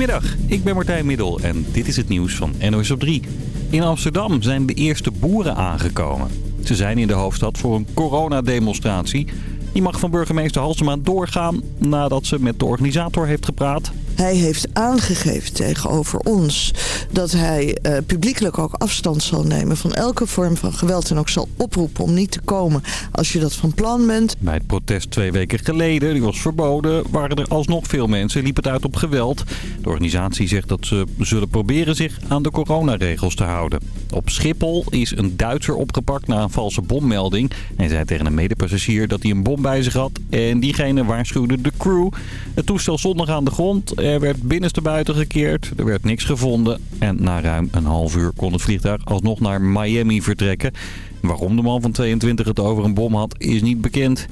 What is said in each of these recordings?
Goedemiddag, ik ben Martijn Middel en dit is het nieuws van NOS op 3. In Amsterdam zijn de eerste boeren aangekomen. Ze zijn in de hoofdstad voor een coronademonstratie. Die mag van burgemeester Halsema doorgaan nadat ze met de organisator heeft gepraat. Hij heeft aangegeven tegenover ons dat hij uh, publiekelijk ook afstand zal nemen van elke vorm van geweld. En ook zal oproepen om niet te komen als je dat van plan bent. Bij het protest twee weken geleden, die was verboden, waren er alsnog veel mensen. Liep het uit op geweld. De organisatie zegt dat ze zullen proberen zich aan de coronaregels te houden. Op Schiphol is een Duitser opgepakt na een valse bommelding. Hij zei tegen een medepassagier dat hij een bom bij zich had. En diegene waarschuwde de crew. Het toestel stond nog aan de grond. Er werd binnenste buiten gekeerd. Er werd niks gevonden. En na ruim een half uur kon het vliegtuig alsnog naar Miami vertrekken. Waarom de man van 22 het over een bom had, is niet bekend.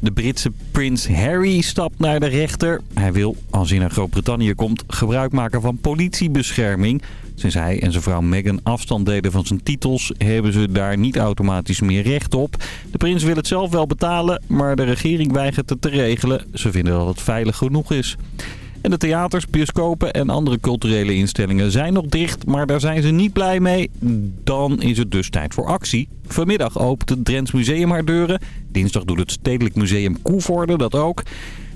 De Britse prins Harry stapt naar de rechter. Hij wil, als hij naar Groot-Brittannië komt, gebruik maken van politiebescherming. Sinds hij en zijn vrouw Meghan afstand deden van zijn titels, hebben ze daar niet automatisch meer recht op. De prins wil het zelf wel betalen, maar de regering weigert het te regelen. Ze vinden dat het veilig genoeg is. En de theaters, bioscopen en andere culturele instellingen zijn nog dicht, maar daar zijn ze niet blij mee. Dan is het dus tijd voor actie. Vanmiddag opent het Drents Museum haar deuren. Dinsdag doet het Stedelijk Museum Koevoorde dat ook.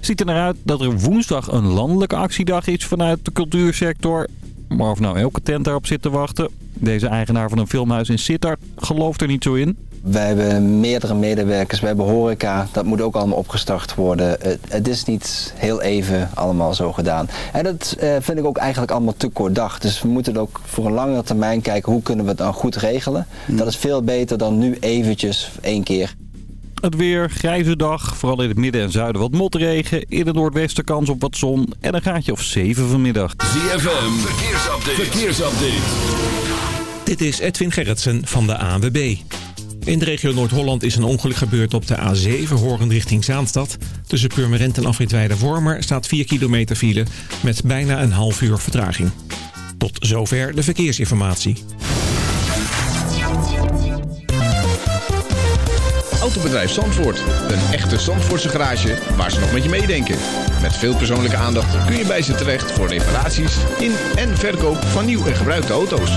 Ziet er naar uit dat er woensdag een landelijke actiedag is vanuit de cultuursector. Maar of nou elke tent daarop zit te wachten... Deze eigenaar van een filmhuis in Sittard gelooft er niet zo in. Wij hebben meerdere medewerkers, we hebben horeca. Dat moet ook allemaal opgestart worden. Het, is niet heel even allemaal zo gedaan. En dat uh, vind ik ook eigenlijk allemaal te kort dag. Dus we moeten ook voor een langere termijn kijken hoe kunnen we het dan goed regelen. Dat is veel beter dan nu eventjes één keer. Het weer, grijze dag, vooral in het midden en zuiden wat motregen. In het noordwesten kans op wat zon en een gaatje of 7 vanmiddag. ZFM, verkeersupdate. verkeersupdate. Dit is Edwin Gerritsen van de ANWB. In de regio Noord-Holland is een ongeluk gebeurd op de A7 Horen richting Zaanstad. Tussen Purmerend en Afritweide Wormer staat 4 kilometer file met bijna een half uur vertraging. Tot zover de verkeersinformatie. Autobedrijf Zandvoort. Een echte Zandvoortse garage waar ze nog met je meedenken. Met veel persoonlijke aandacht kun je bij ze terecht voor reparaties in en verkoop van nieuw en gebruikte auto's.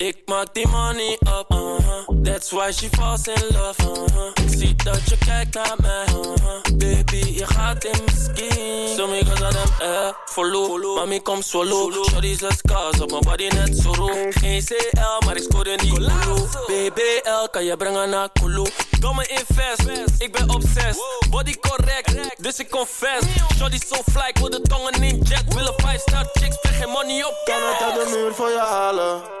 Ik maak die money up, uh-huh. That's why she falls in love, uh-huh. Ik zie dat je kijkt naar mij, uh-huh. Baby, je gaat in mijn skin So me cause of them, eh, follow Mami, kom swallow. Shorty's let's cause op mijn body net zo roe Geen CL, maar ik scoorde niet. Kulu BBL, kan je brengen naar Kulu? Domme invest, ik ben obsessed. Body correct, dus ik confess. Shorty so fly, ik wil de tongen in jet. Willen 5 star chicks, spreek geen money op. Kan het uit de muur voor je halen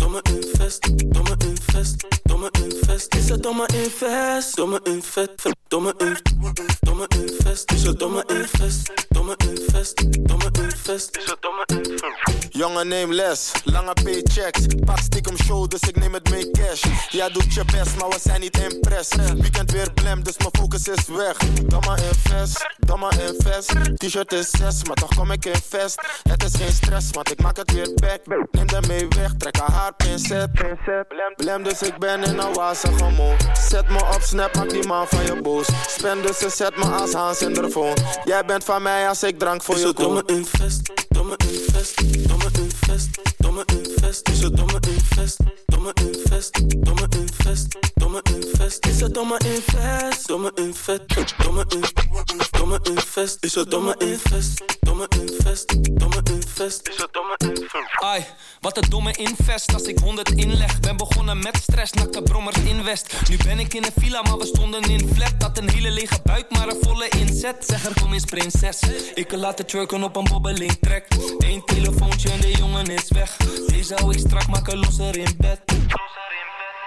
domme invest, domme invest, domme invest. Is het domme invest, domme invest, domme invest, domme invest. Is het domme invest, domme invest, domme invest. Is het domme invest. Jongen, neem les, lange paychecks. Pak stiekem show, dus ik neem het mee cash. Jij doet je best, maar we zijn niet impress. Weekend weer blem, dus mijn focus is weg. Domme invest, domme invest. T-shirt is 6, maar toch kom ik in vest. Het is geen stress, want ik maak het weer back. Neem de mee weg, trek haar pincet. Blem, dus ik ben in een wazige mood. Zet me op snap, maak die man van je boos. Spend dus ze zet me als Hans in de phone. Jij bent van mij als ik drank voor je koop. Domme invest, domme invest, domme invest, domme invest. Is het domme invest, domme invest, domme invest, domme invest. Is het domme invest, domme invest, domme invest, domme invest. Is het domme invest, domme invest, domme invest. Is het domme invest. Ai, wat een domme invest als ik 100 inleg. Ben begonnen met stress, nakte brommers in West. Nu ben ik in een villa, maar we stonden in flat. Dat een hele lege buik, maar een volle inzet. Zeg er kom eens prinses. Ik laat het trucken op een bobbeling trek. Eén telefoontje en de jongen is weg. Deze hou ik strak, maken losser in bed.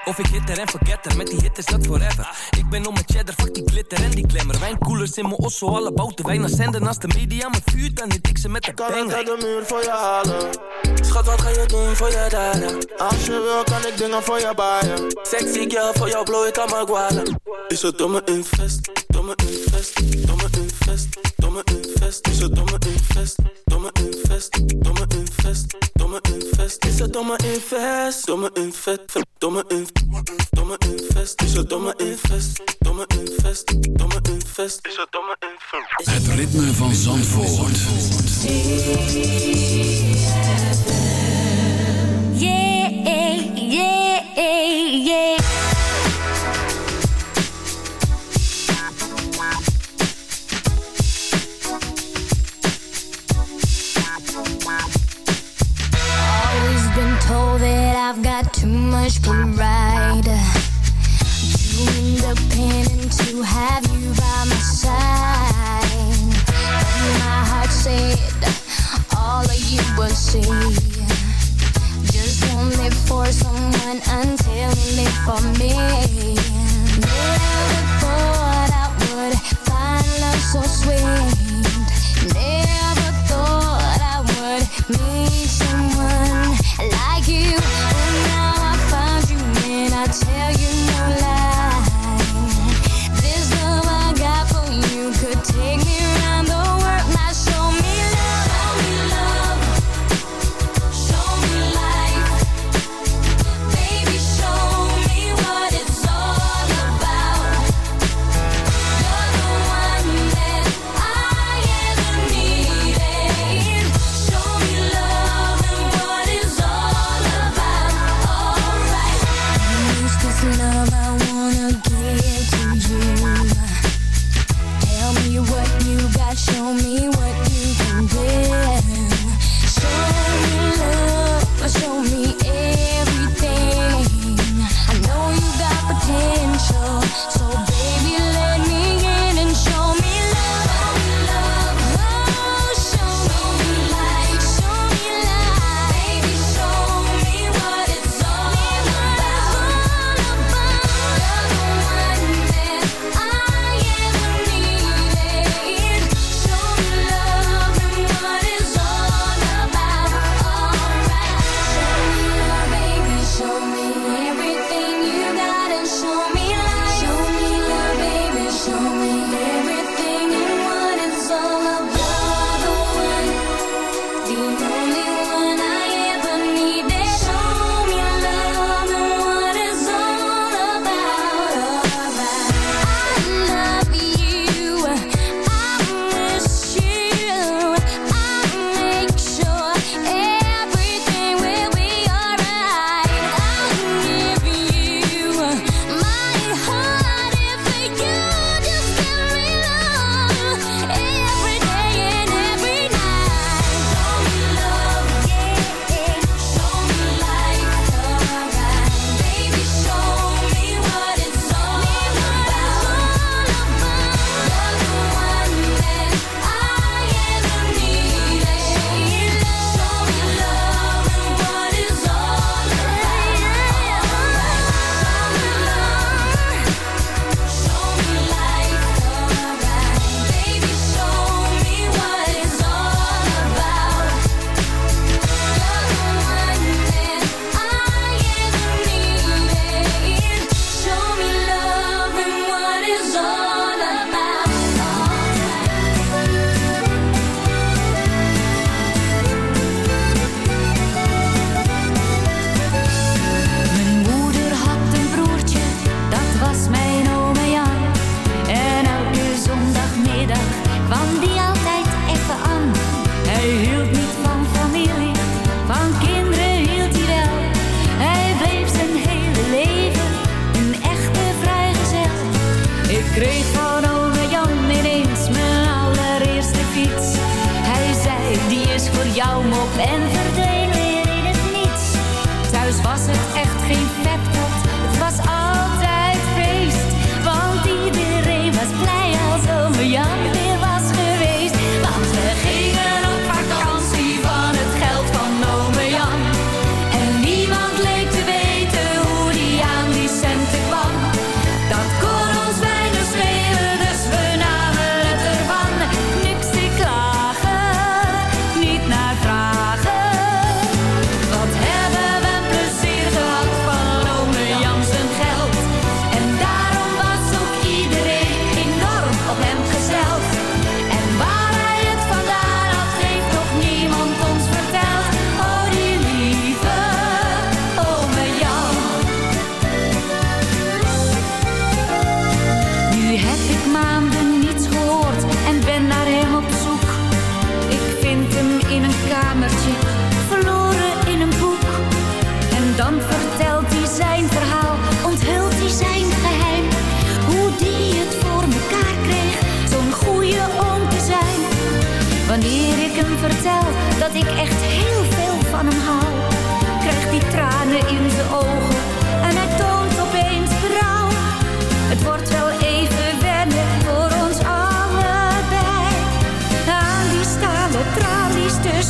Of ik hitter en forgetter, met die hit is dat forever. Ik ben om mijn cheddar, fuck die glitter en die klemmer. Wijnkoelers in mijn osso, alle bouten. Wijn als de media me vuurt, dan hit ik ze met de Kan ik banger. uit de muur voor je halen? Schat, wat ga je doen voor je dada? Als je wil, kan ik dingen voor je baaien. Sexy girl, voor jou blow ik aan mijn guala. Is het domme invest, domme invest, domme invest, domme invest. Is het domme invest, domme invest, domme invest, domme invest. Is het domme invest, domme invest, domme invest, domme invest. Is het domme invest, domme invest, domme invest. Is het domme invest. Het ritme van Zandvoort. Yeah,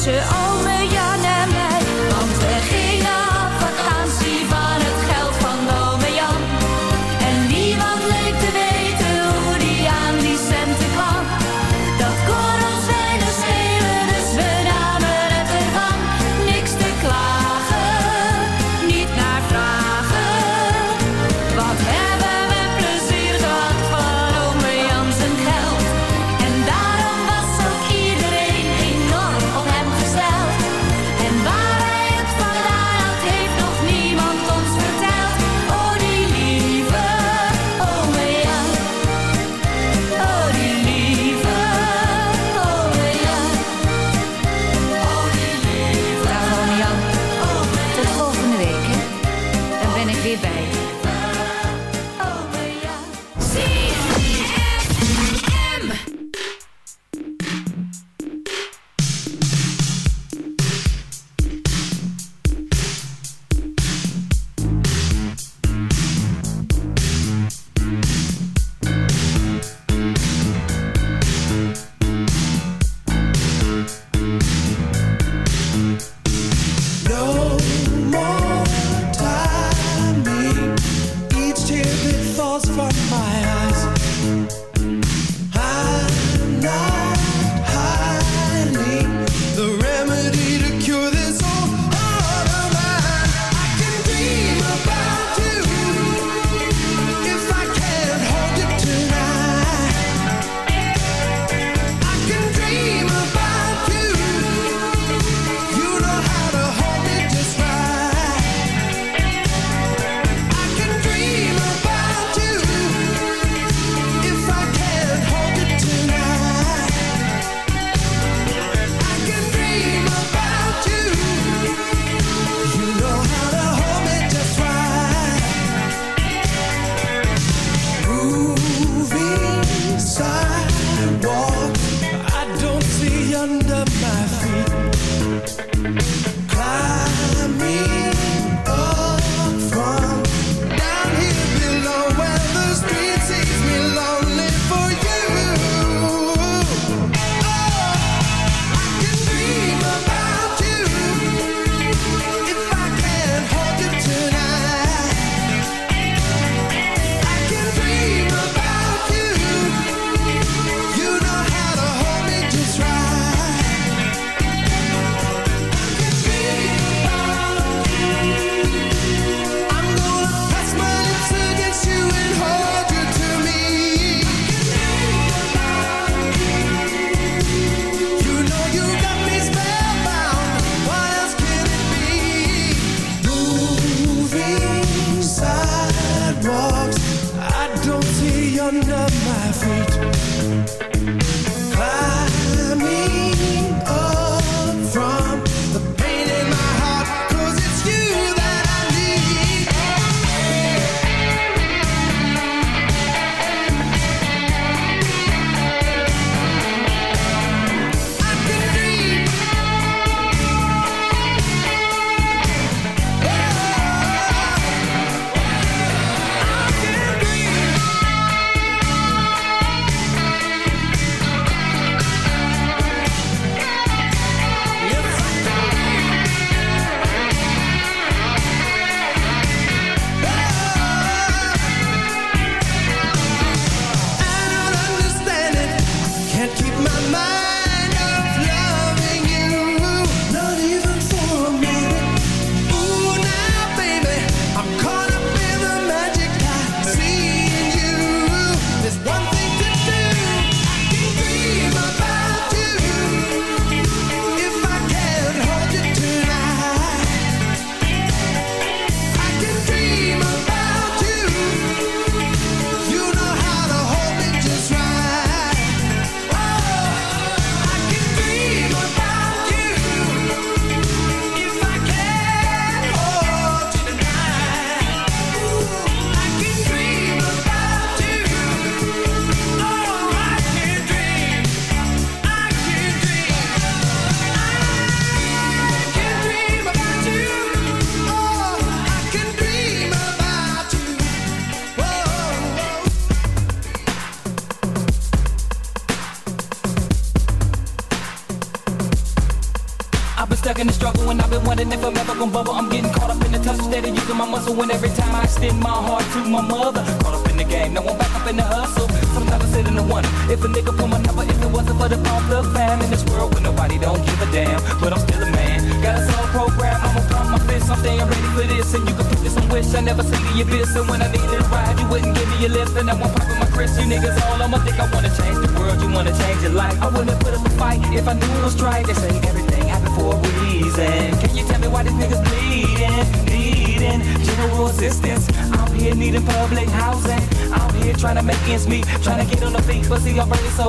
je en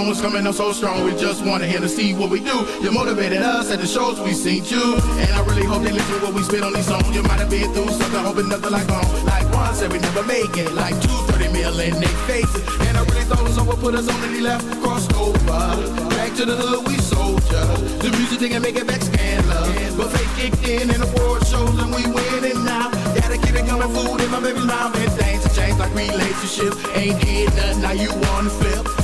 When was coming up so strong, we just wanna hear to see what we do. You motivated us at the shows we seen you. And I really hope they listen to what we spit on these songs. You might have been through something, hoping nothing like on. Like one said we never make it, like two, thirty million they face it. And I really thought it was over, put us on and he left, crossed over. Back to the hood, we soldier. The music didn't make it back scandal. But fake kicked in and the world shows and we winning now. gotta keep it coming food in my baby's mouth and things change like relationships. Ain't did nothing, now you wanna flip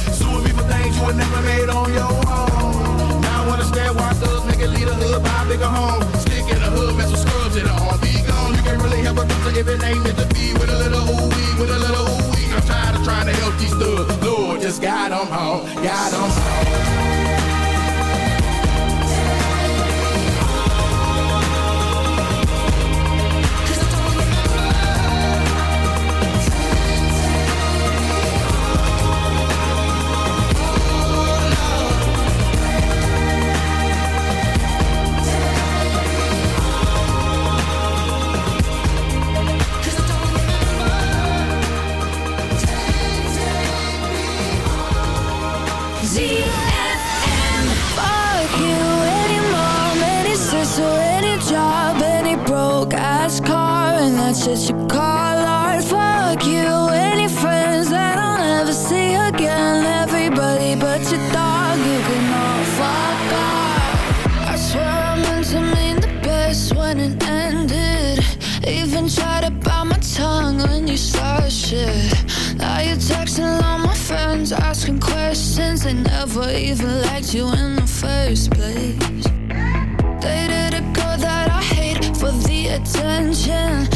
things you were never made on your own. Now I wanna why thugs make it lead a hood, buy a bigger home. Stick in the hood, mess with scrubs in the arm. Be gone, you can't really help a doctor if it ain't meant to be. With a little ooh wee, with a little ooh wee. I'm tired of trying to help these thugs. Lord, just got them home, got them home. message, you call art. Fuck you and your friends that I'll never see again. Everybody but your dog, you can all fuck off. I swear I meant to mean the best when it ended. Even tried to bite my tongue when you started shit. Now you're texting all my friends, asking questions. They never even liked you in the first place. Dated a girl that I hate for the attention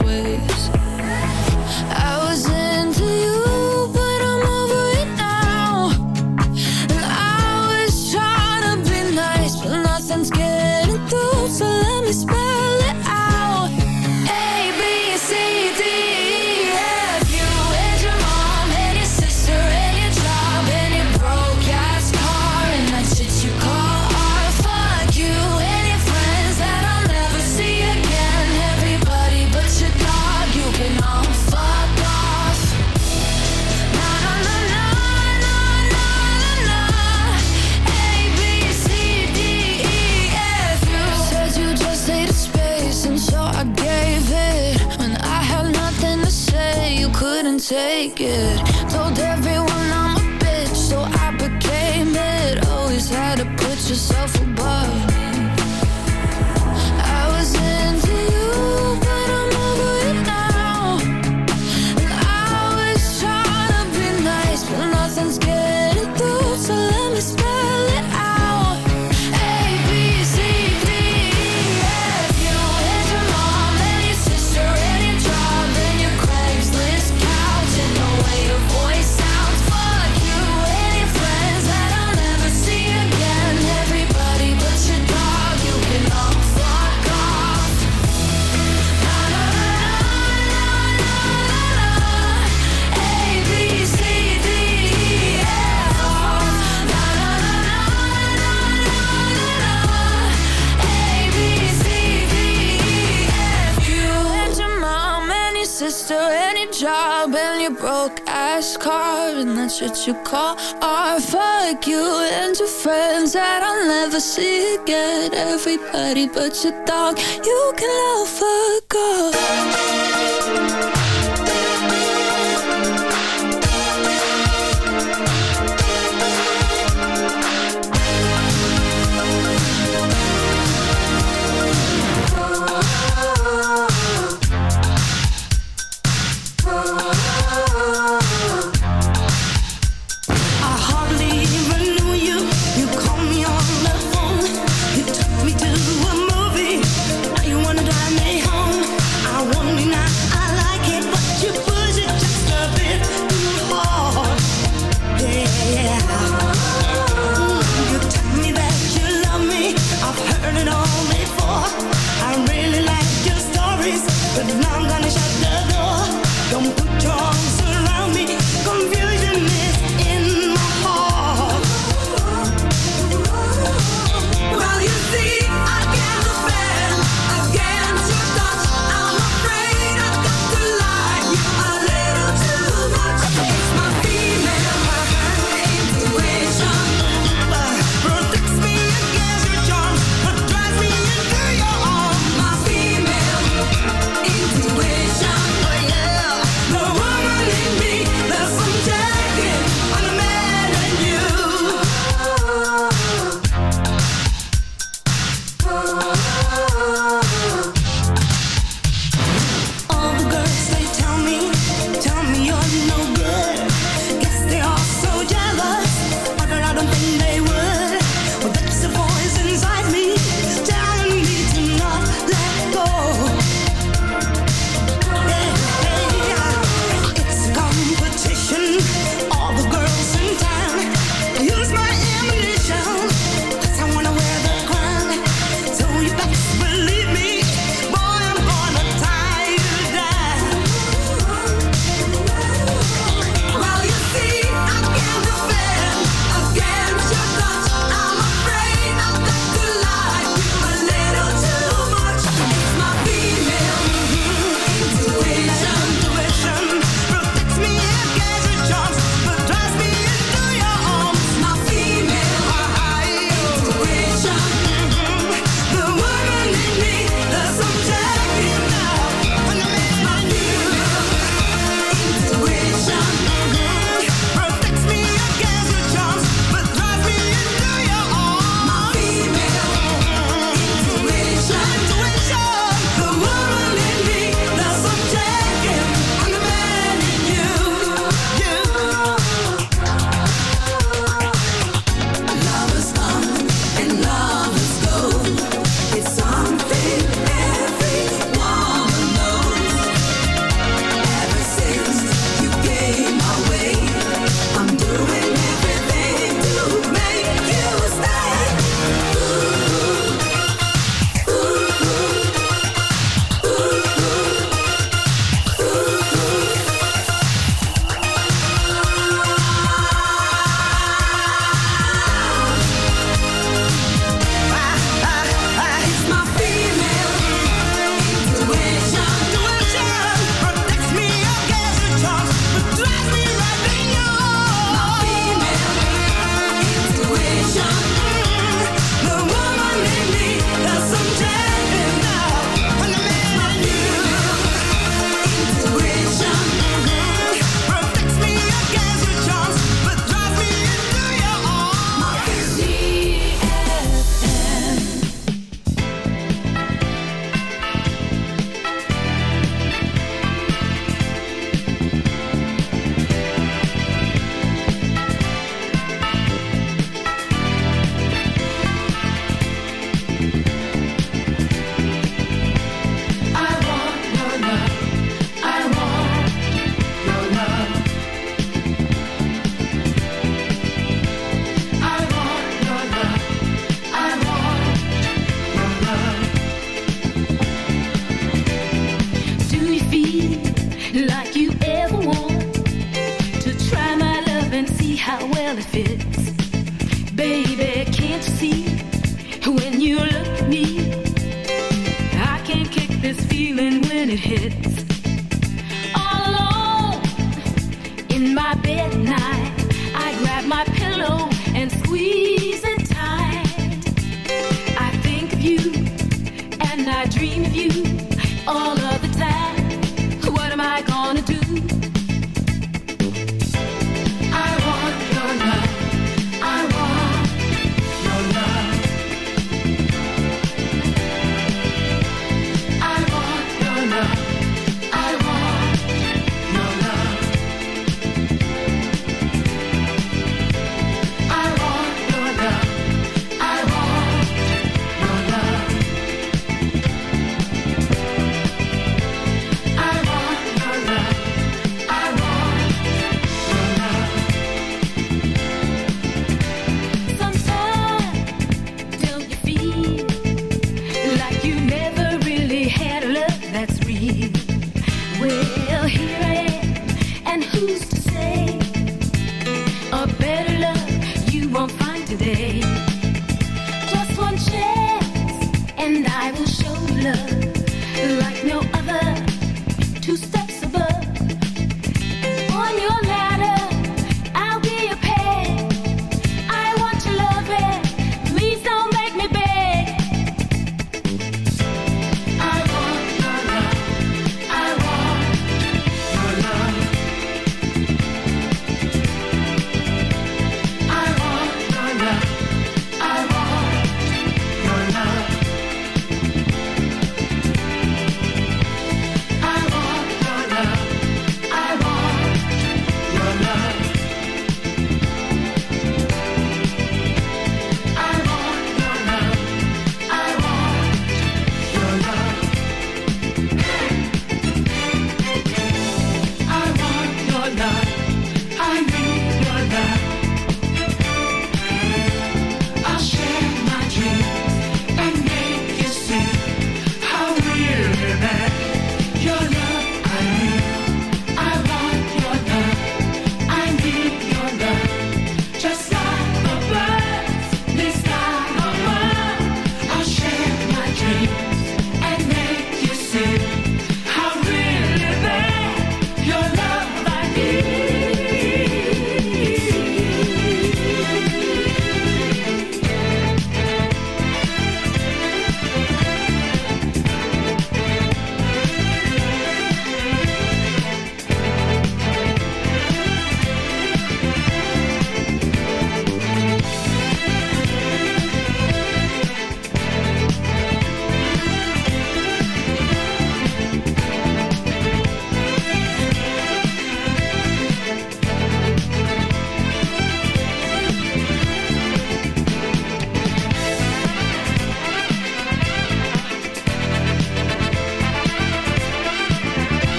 should you call or fuck you and your friends that I'll never see again? Everybody but your dog, you can love a girl.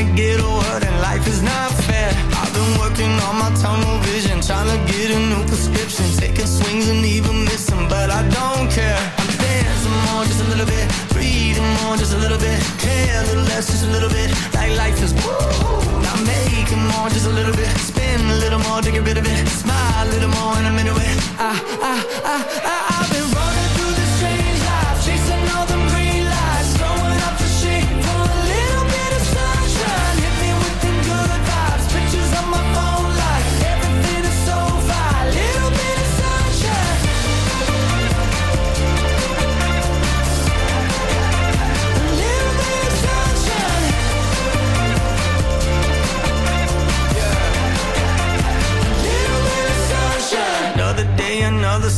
Just trying to get a and life is not fair. I've been working on my tunnel vision. Trying to get a new prescription. Taking swings and even missing, but I don't care. I'm dancing more, just a little bit. Breathing more, just a little bit. Care a little less, just a little bit. Like life is woo. Now making more, just a little bit. Spin a little more to get rid of it. Smile a little more, and I'm into it. I, I, I, I,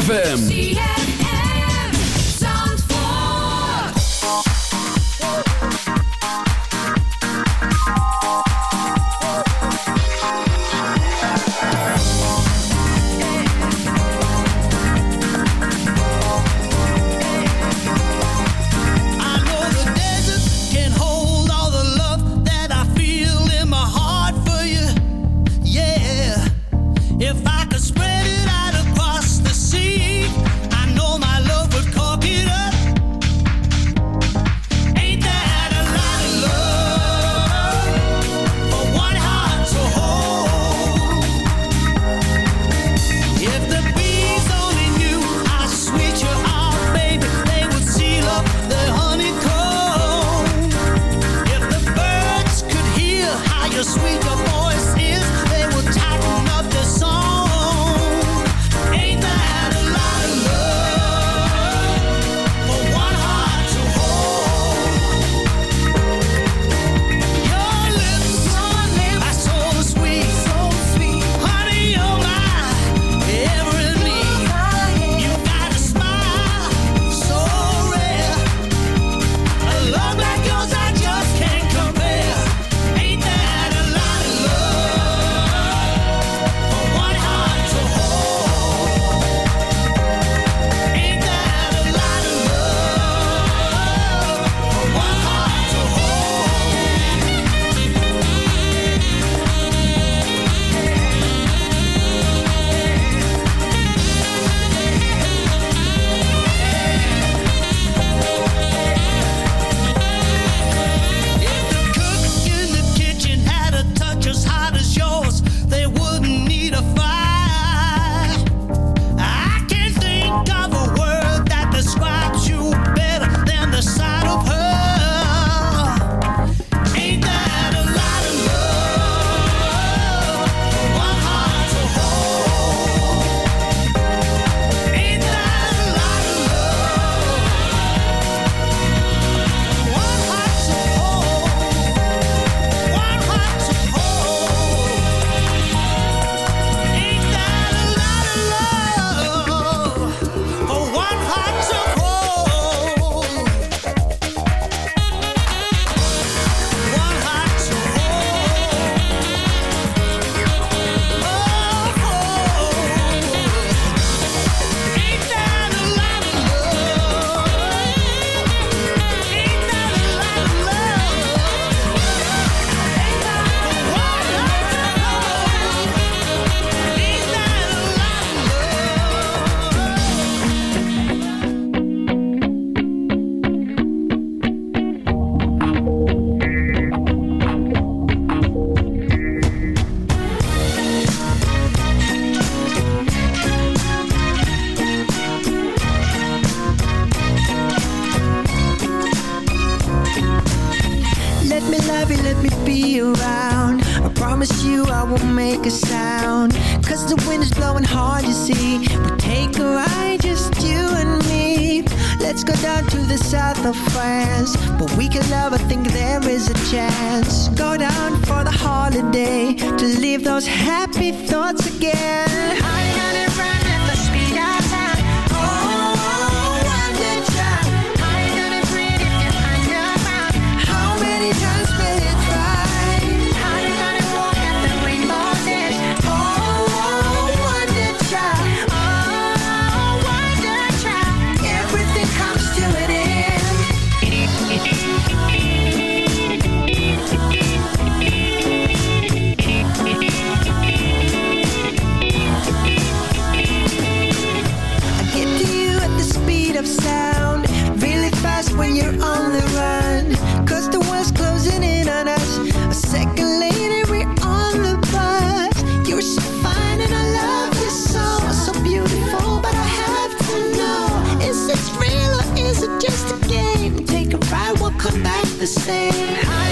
ZFM. the same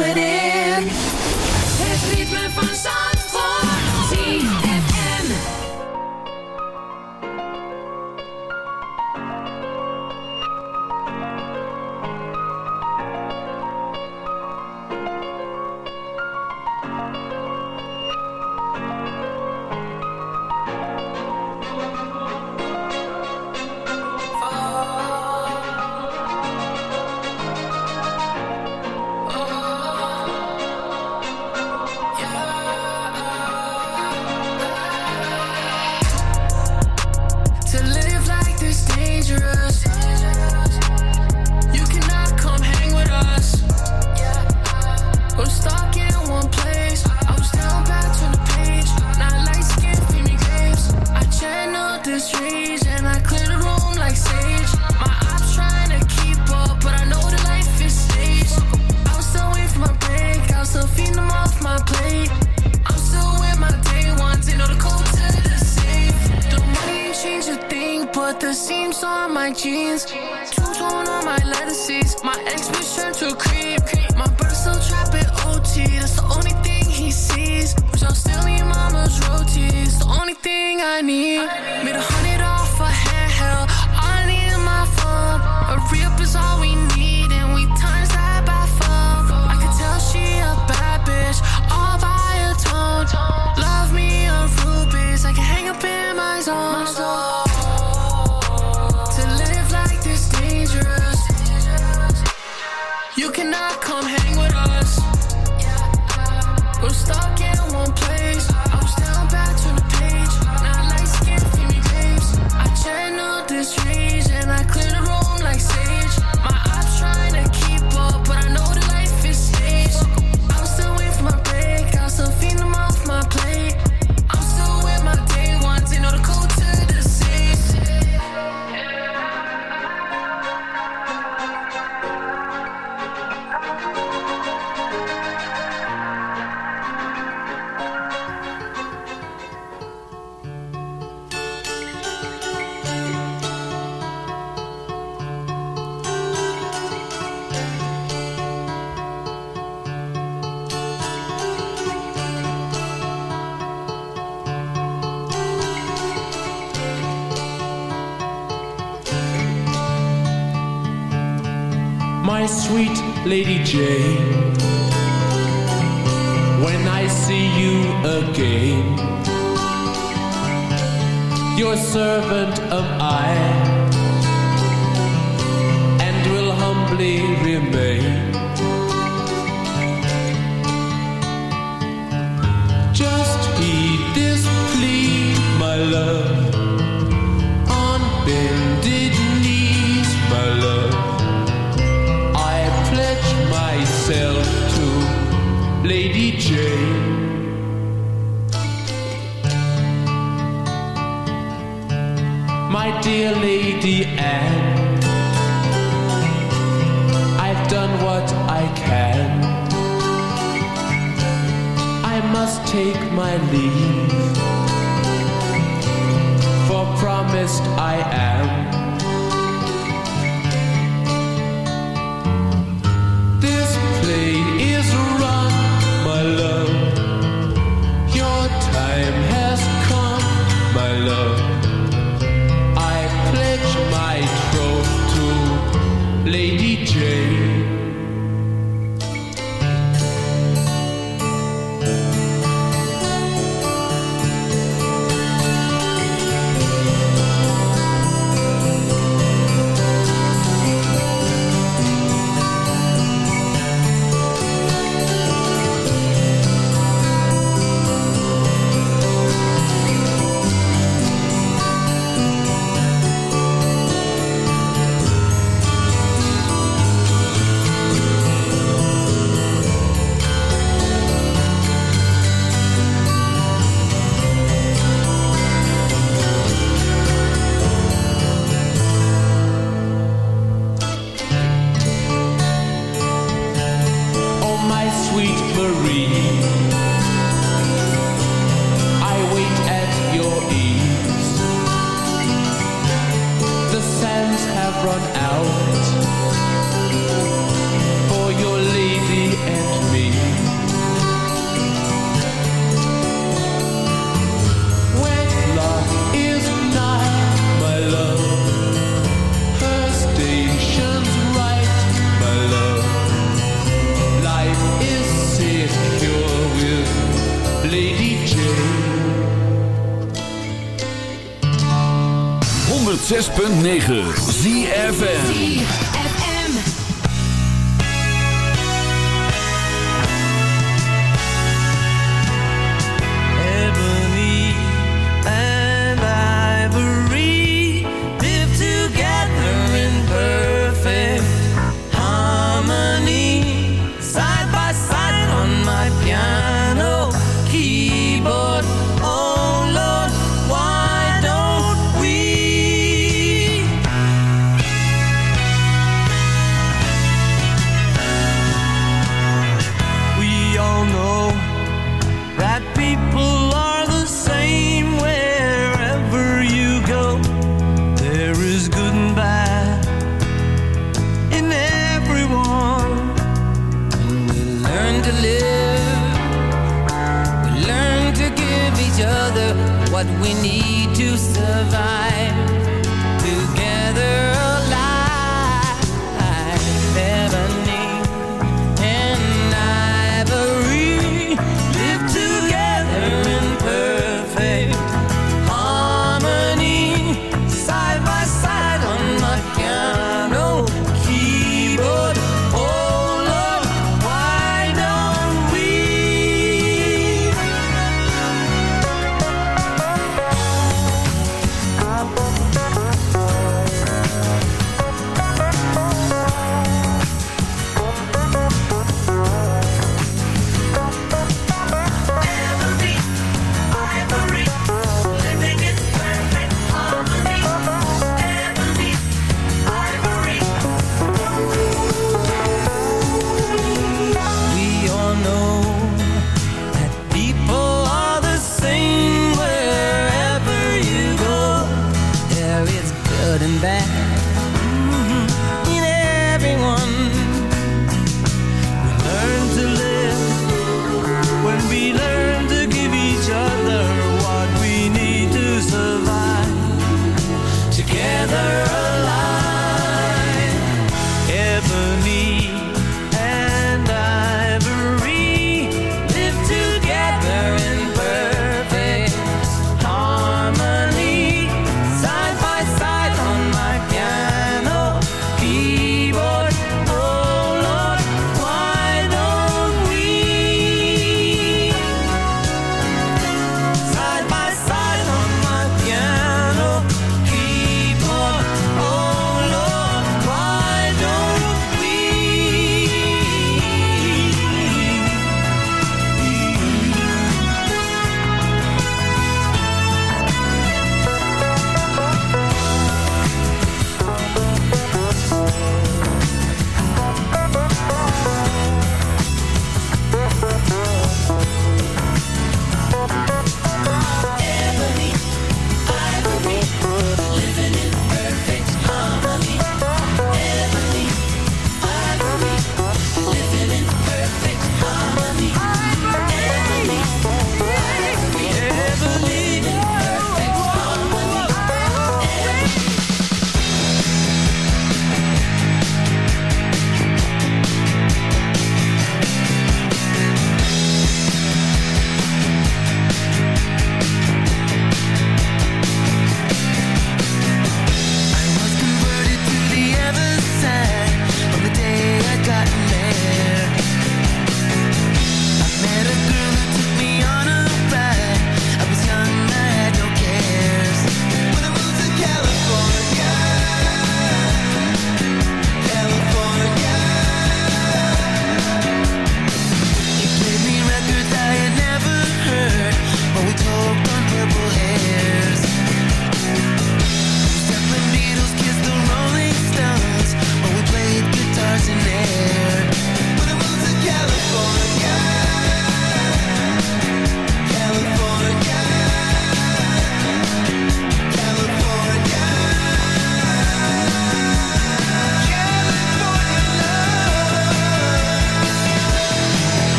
it is.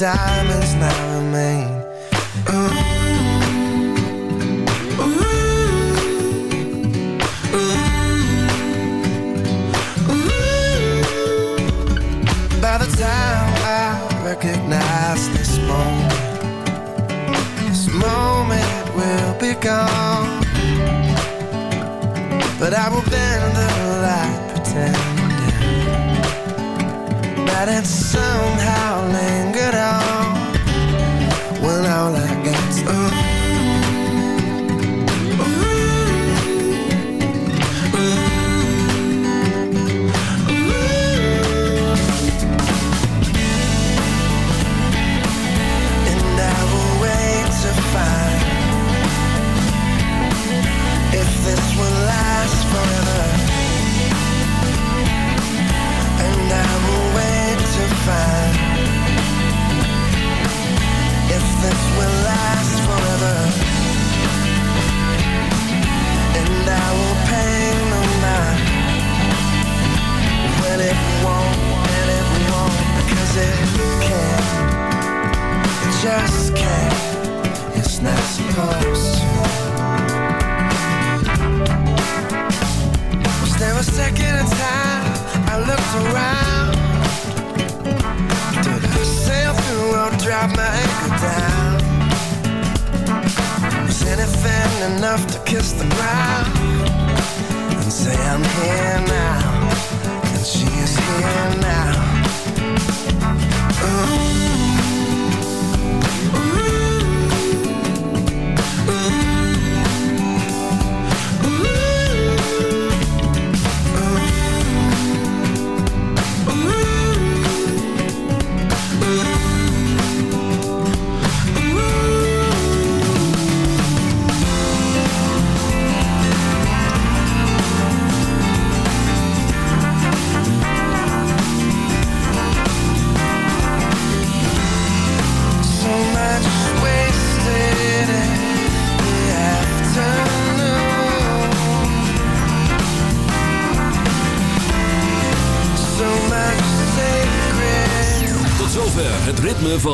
diamonds now.